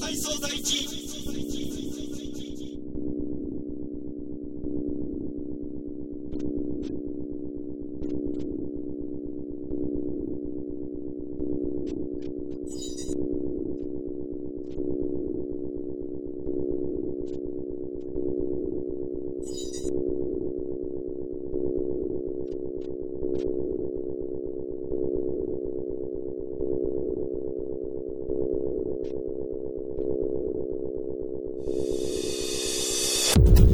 体操第一 you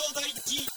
ソ大輝